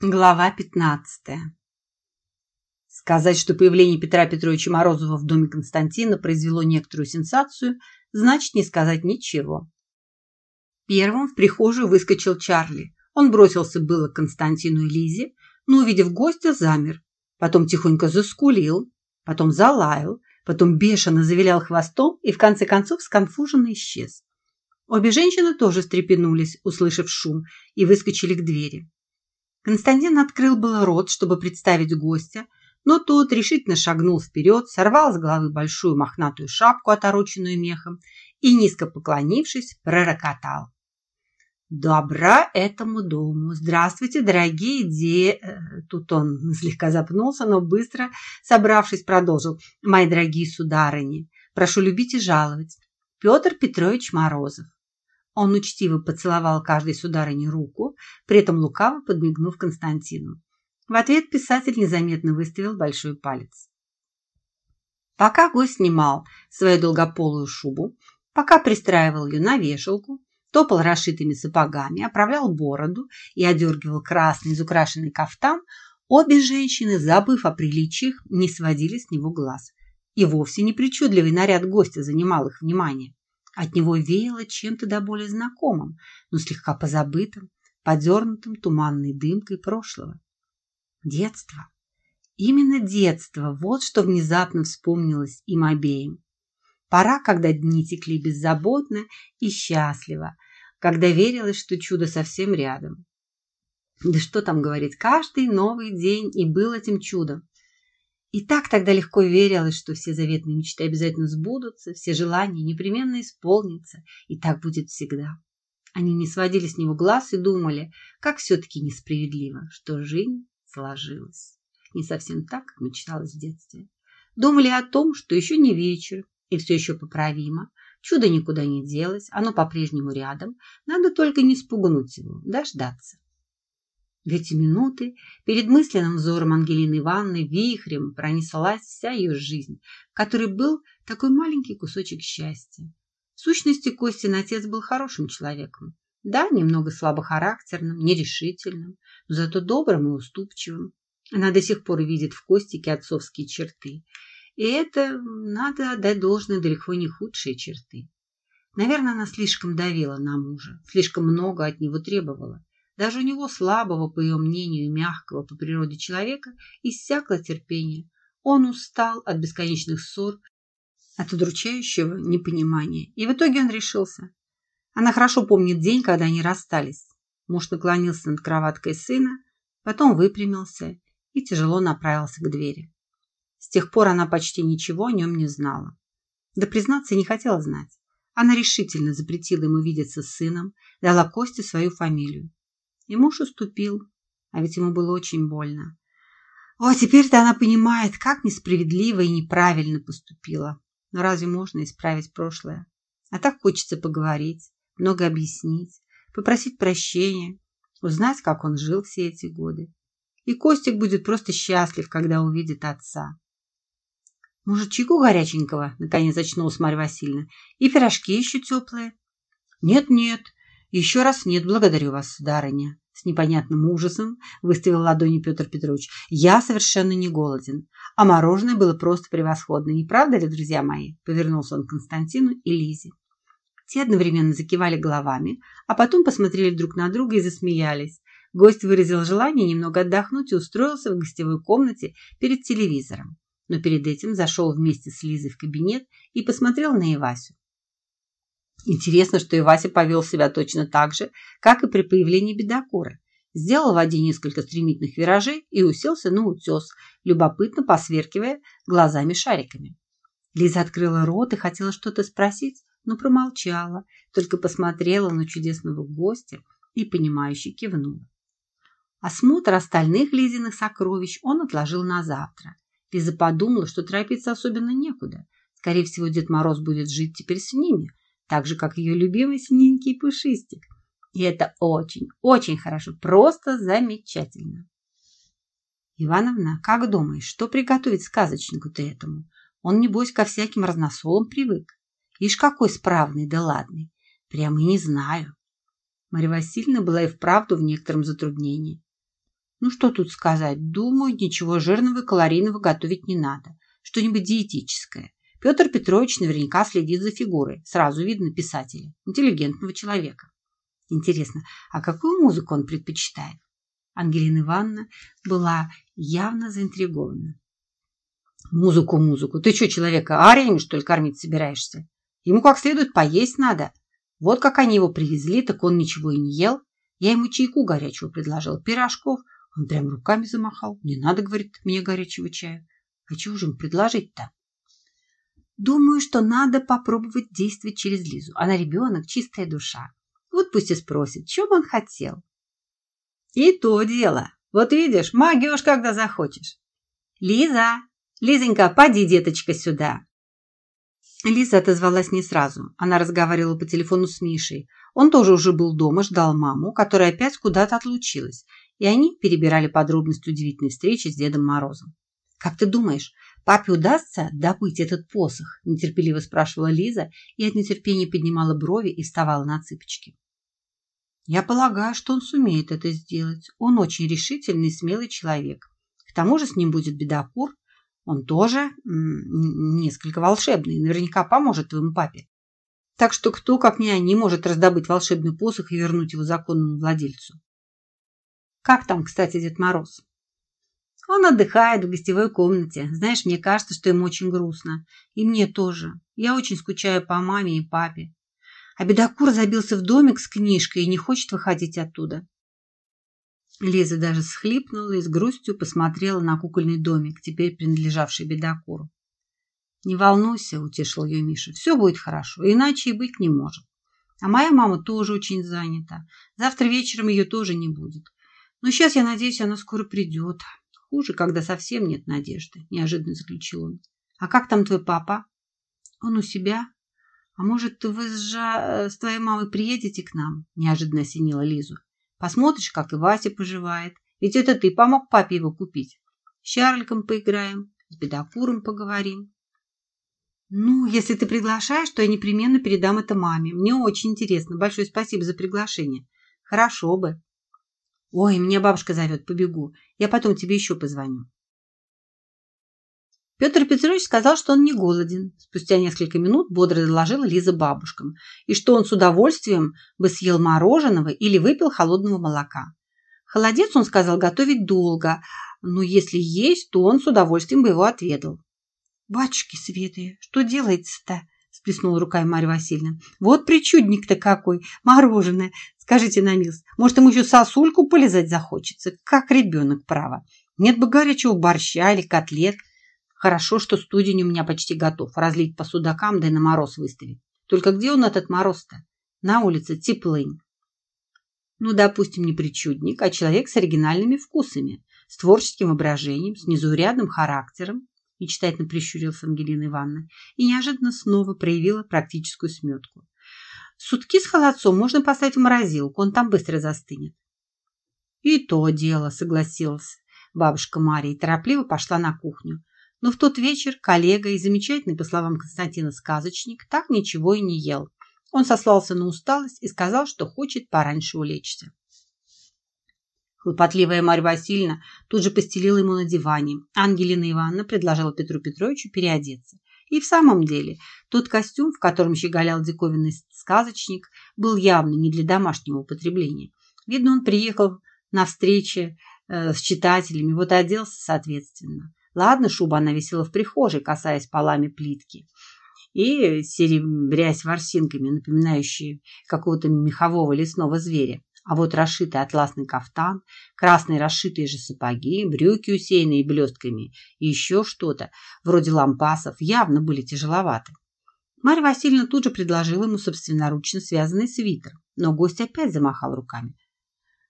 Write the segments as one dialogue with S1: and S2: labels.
S1: Глава 15. Сказать, что появление Петра Петровича Морозова в доме Константина произвело некоторую сенсацию, значит не сказать ничего. Первым в прихожую выскочил Чарли. Он бросился было к Константину и Лизе, но, увидев гостя, замер. Потом тихонько заскулил, потом залаял, потом бешено завилял хвостом и, в конце концов, сконфуженно исчез. Обе женщины тоже встрепенулись, услышав шум, и выскочили к двери. Константин открыл было рот, чтобы представить гостя, но тот решительно шагнул вперед, сорвал с головы большую мохнатую шапку, отороченную мехом, и, низко поклонившись, пророкотал. «Добра этому дому! Здравствуйте, дорогие де...» э, Тут он слегка запнулся, но быстро, собравшись, продолжил. «Мои дорогие сударыни, прошу любить и жаловать. Петр Петрович Морозов. Он учтиво поцеловал каждой сударыне руку, при этом лукаво подмигнув Константину. В ответ писатель незаметно выставил большой палец. Пока гость снимал свою долгополую шубу, пока пристраивал ее на вешалку, топал расшитыми сапогами, оправлял бороду и одергивал красный изукрашенный кафтан, обе женщины, забыв о приличиях, не сводили с него глаз. И вовсе не причудливый наряд гостя занимал их внимание. От него веяло чем-то до более знакомым, но слегка позабытым, подернутым туманной дымкой прошлого. Детство. Именно детство, вот что внезапно вспомнилось им обеим. Пора, когда дни текли беззаботно и счастливо, когда верилось, что чудо совсем рядом. Да что там говорить, каждый новый день и был этим чудом. И так тогда легко верилось, что все заветные мечты обязательно сбудутся, все желания непременно исполнятся, и так будет всегда. Они не сводили с него глаз и думали, как все-таки несправедливо, что жизнь сложилась. Не совсем так, как мечталось в детстве. Думали о том, что еще не вечер, и все еще поправимо, чудо никуда не делось, оно по-прежнему рядом, надо только не спугнуть его, дождаться. Эти минуты перед мысленным взором Ангелины Ивановны вихрем пронеслась вся ее жизнь, в которой был такой маленький кусочек счастья. В сущности, Костин отец был хорошим человеком. Да, немного слабохарактерным, нерешительным, но зато добрым и уступчивым. Она до сих пор видит в Костике отцовские черты. И это, надо отдать должное, далеко не худшие черты. Наверное, она слишком давила на мужа, слишком много от него требовала. Даже у него слабого, по ее мнению, мягкого по природе человека, иссякло терпение. Он устал от бесконечных ссор, от удручающего непонимания. И в итоге он решился. Она хорошо помнит день, когда они расстались. Муж наклонился над кроваткой сына, потом выпрямился и тяжело направился к двери. С тех пор она почти ничего о нем не знала. Да, признаться, не хотела знать. Она решительно запретила ему видеться с сыном, дала Косте свою фамилию. И муж уступил, а ведь ему было очень больно. О, теперь-то она понимает, как несправедливо и неправильно поступила. Но разве можно исправить прошлое? А так хочется поговорить, много объяснить, попросить прощения, узнать, как он жил все эти годы. И Костик будет просто счастлив, когда увидит отца. «Может, чайку горяченького?» – наконец очнулась Марья Васильевна. «И пирожки еще теплые?» «Нет-нет, еще раз нет, благодарю вас, сударыня. С непонятным ужасом выставил ладони Петр Петрович. Я совершенно не голоден. А мороженое было просто превосходно. Не правда ли, друзья мои? Повернулся он к Константину и Лизе. Те одновременно закивали головами, а потом посмотрели друг на друга и засмеялись. Гость выразил желание немного отдохнуть и устроился в гостевой комнате перед телевизором. Но перед этим зашел вместе с Лизой в кабинет и посмотрел на Ивасю. Интересно, что и Вася повел себя точно так же, как и при появлении бедокура. Сделал в воде несколько стремительных виражей и уселся на утес, любопытно посверкивая глазами-шариками. Лиза открыла рот и хотела что-то спросить, но промолчала, только посмотрела на чудесного гостя и, понимающе кивнула. Осмотр остальных Лизиных сокровищ он отложил на завтра. Лиза подумала, что торопиться особенно некуда. Скорее всего, Дед Мороз будет жить теперь с ними, так же, как ее любимый синенький пушистик. И это очень, очень хорошо, просто замечательно. Ивановна, как думаешь, что приготовить сказочнику-то этому? Он, небось, ко всяким разносолам привык. Ишь, какой справный да ладный. Прямо и не знаю. Марья Васильевна была и вправду в некотором затруднении. Ну, что тут сказать? Думаю, ничего жирного и калорийного готовить не надо. Что-нибудь диетическое. Петр Петрович наверняка следит за фигурой. Сразу видно писателя, интеллигентного человека. Интересно, а какую музыку он предпочитает? Ангелина Ивановна была явно заинтригована. Музыку, музыку. Ты что, человека ариями, что ли, кормить собираешься? Ему как следует поесть надо. Вот как они его привезли, так он ничего и не ел. Я ему чайку горячего предложила, пирожков. Он прям руками замахал. Не надо, говорит, мне горячего чая. А чего же им предложить-то? Думаю, что надо попробовать действовать через Лизу. Она ребенок, чистая душа. Вот пусть и спросит, бы он хотел. И то дело. Вот видишь, магиешь, когда захочешь. Лиза, Лизонька, поди, деточка, сюда. Лиза отозвалась не сразу. Она разговаривала по телефону с Мишей. Он тоже уже был дома, ждал маму, которая опять куда-то отлучилась. И они перебирали подробности удивительной встречи с Дедом Морозом. «Как ты думаешь, папе удастся добыть этот посох?» – нетерпеливо спрашивала Лиза и от нетерпения поднимала брови и вставала на цыпочки. «Я полагаю, что он сумеет это сделать. Он очень решительный и смелый человек. К тому же с ним будет бедокур, он тоже несколько волшебный, наверняка поможет твоему папе. Так что кто, как не они, может раздобыть волшебный посох и вернуть его законному владельцу? Как там, кстати, Дед Мороз? Он отдыхает в гостевой комнате. Знаешь, мне кажется, что ему очень грустно. И мне тоже. Я очень скучаю по маме и папе. А бедокур забился в домик с книжкой и не хочет выходить оттуда. Лиза даже схлипнула и с грустью посмотрела на кукольный домик, теперь принадлежавший бедокуру. «Не волнуйся», — утешил ее Миша, — «все будет хорошо, иначе и быть не может. А моя мама тоже очень занята. Завтра вечером ее тоже не будет. Но сейчас, я надеюсь, она скоро придет. Хуже, когда совсем нет надежды», — неожиданно заключил он. «А как там твой папа?» «Он у себя. А может, вы с, жа... с твоей мамой приедете к нам?» — неожиданно осенила Лизу. Посмотришь, как и Вася поживает. Ведь это ты помог папе его купить. С Чарликом поиграем, с Бедокуром поговорим. Ну, если ты приглашаешь, то я непременно передам это маме. Мне очень интересно. Большое спасибо за приглашение. Хорошо бы. Ой, мне бабушка зовет, побегу. Я потом тебе еще позвоню. Петр Петрович сказал, что он не голоден. Спустя несколько минут бодро доложила Лиза бабушкам, и что он с удовольствием бы съел мороженого или выпил холодного молока. Холодец, он сказал, готовить долго, но если есть, то он с удовольствием бы его отведал. «Батюшки светы, что делается-то?» – сплеснула руками Марья Васильевна. «Вот причудник-то какой! Мороженое! Скажите на милость, может, ему еще сосульку полезать захочется? Как ребенок, право! Нет бы горячего борща или котлет!» Хорошо, что студень у меня почти готов. Разлить по судакам, да и на мороз выставить. Только где он, этот мороз-то? На улице теплынь. Ну, допустим, не причудник, а человек с оригинальными вкусами, с творческим воображением, с незаурядным характером, мечтательно прищурилась Ангелина Ивановна и неожиданно снова проявила практическую сметку. Сутки с холодцом можно поставить в морозилку, он там быстро застынет. И то дело, согласилась бабушка Мария и торопливо пошла на кухню. Но в тот вечер коллега и замечательный, по словам Константина, сказочник так ничего и не ел. Он сослался на усталость и сказал, что хочет пораньше улечься. Хлопотливая Марья Васильевна тут же постелила ему на диване. Ангелина Ивановна предложила Петру Петровичу переодеться. И в самом деле, тот костюм, в котором щеголял диковинный сказочник, был явно не для домашнего употребления. Видно, он приехал на встречи э, с читателями, вот и оделся соответственно. Ладно, шуба она висела в прихожей, касаясь полами плитки и серебрясь ворсинками, напоминающие какого-то мехового лесного зверя. А вот расшитый атласный кафтан, красные расшитые же сапоги, брюки, усеянные блестками и еще что-то, вроде лампасов, явно были тяжеловаты. Марья Васильевна тут же предложила ему собственноручно связанный свитер, но гость опять замахал руками.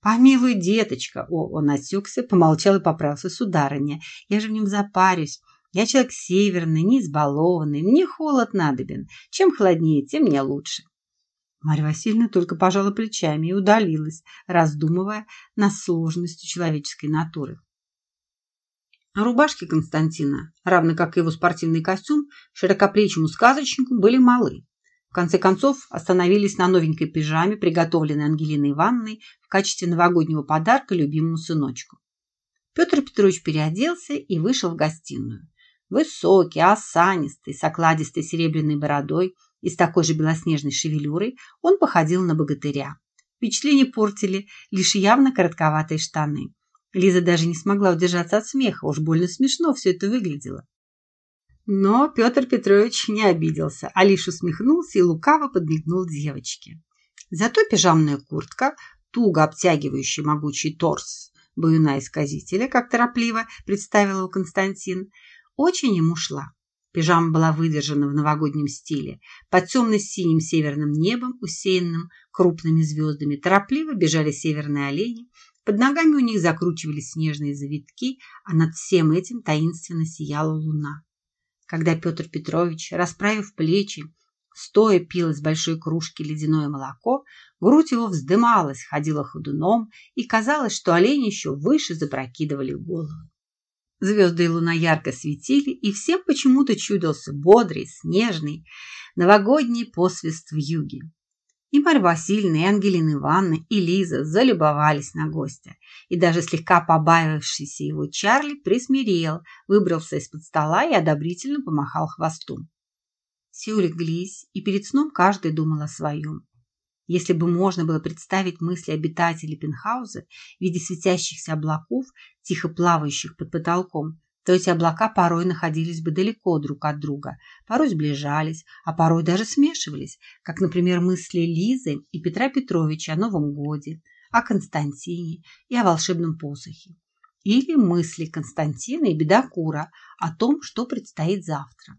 S1: «Помилуй, деточка!» О, он осекся, помолчал и поправился. «Сударыня, я же в нем запарюсь. Я человек северный, не избалованный. Мне холод надобен. Чем холоднее, тем мне лучше». Марья Васильевна только пожала плечами и удалилась, раздумывая над сложностью человеческой натуры. Рубашки Константина, равно как и его спортивный костюм, широкоплечему сказочнику были малы. В конце концов остановились на новенькой пижаме, приготовленной Ангелиной Ивановной в качестве новогоднего подарка любимому сыночку. Петр Петрович переоделся и вышел в гостиную. Высокий, осанистый, с окладистой серебряной бородой и с такой же белоснежной шевелюрой он походил на богатыря. Впечатление портили лишь явно коротковатые штаны. Лиза даже не смогла удержаться от смеха, уж больно смешно все это выглядело. Но Петр Петрович не обиделся, а лишь усмехнулся и лукаво подмигнул девочке. Зато пижамная куртка, туго обтягивающая могучий торс баюна-исказителя, как торопливо представил его Константин, очень ему шла. Пижама была выдержана в новогоднем стиле. Под темно-синим северным небом, усеянным крупными звездами, торопливо бежали северные олени. Под ногами у них закручивались снежные завитки, а над всем этим таинственно сияла луна. Когда Петр Петрович, расправив плечи, стоя пил из большой кружки ледяное молоко, грудь его вздымалась, ходила ходуном, и казалось, что олени еще выше запрокидывали головы. Звезды и луна ярко светили, и всем почему-то чудился бодрый, снежный, новогодний посвист в юге. И Марья Васильевна, и Ангелина Ивановна, и Лиза залюбовались на гостя. И даже слегка побаивавшийся его Чарли присмирел, выбрался из-под стола и одобрительно помахал хвостом. Все улеглись, и перед сном каждый думал о своем. Если бы можно было представить мысли обитателей пентхауза в виде светящихся облаков, тихо плавающих под потолком, то эти облака порой находились бы далеко друг от друга, порой сближались, а порой даже смешивались, как, например, мысли Лизы и Петра Петровича о Новом годе, о Константине и о волшебном посохе. Или мысли Константина и Бедокура о том, что предстоит завтра.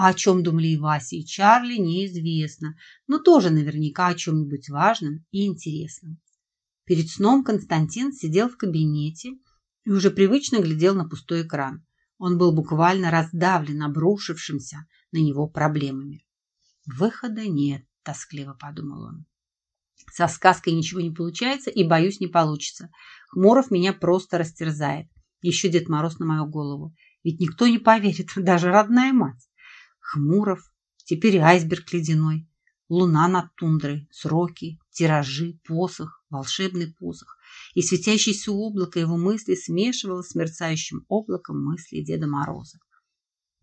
S1: А о чем думали и Вася, и Чарли, неизвестно, но тоже наверняка о чем-нибудь важном и интересном. Перед сном Константин сидел в кабинете и уже привычно глядел на пустой экран. Он был буквально раздавлен обрушившимся на него проблемами. «Выхода нет», – тоскливо подумал он. «Со сказкой ничего не получается и, боюсь, не получится. Хмуров меня просто растерзает. Еще Дед Мороз на мою голову. Ведь никто не поверит, даже родная мать. Хмуров, теперь айсберг ледяной, луна над тундрой, сроки, тиражи, посох, волшебный посох. И светящееся облако его мысли смешивалось с мерцающим облаком мыслей Деда Мороза.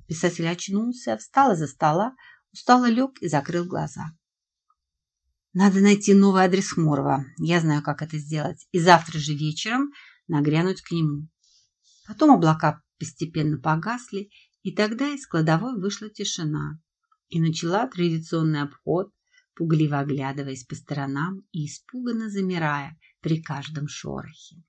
S1: Писатель очнулся, встал из-за стола, устало лег и закрыл глаза. Надо найти новый адрес Хмурова. Я знаю, как это сделать. И завтра же вечером нагрянуть к нему. Потом облака постепенно погасли, и тогда из кладовой вышла тишина и начала традиционный обход, пугливо оглядываясь по сторонам и испуганно замирая при каждом шорохе.